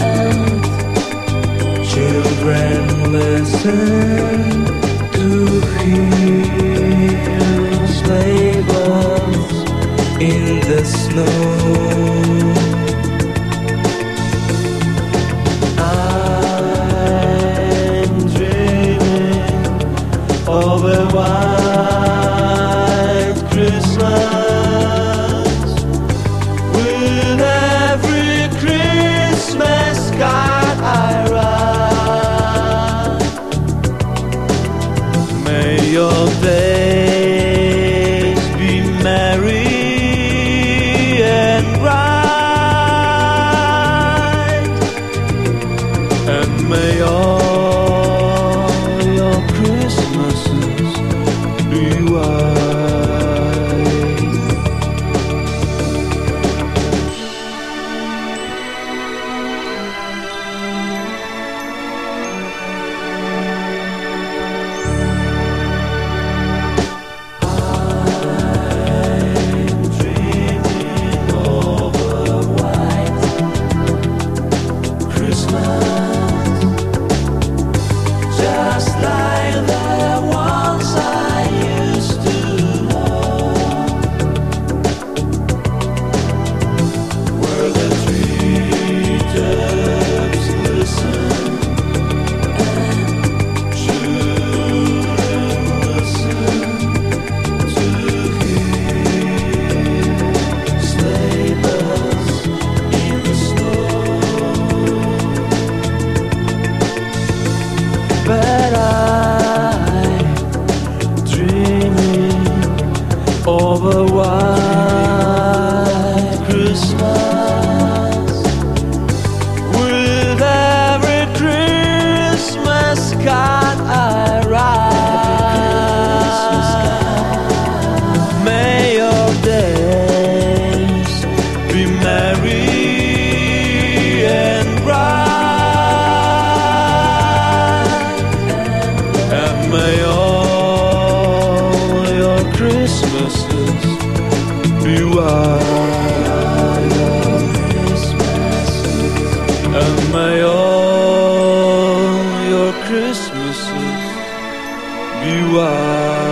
and children listen to hear sleigh bells in the snow. I'm dreaming of a May all your Christmases be white. why Christmas? Am all your Christmases? Be wise.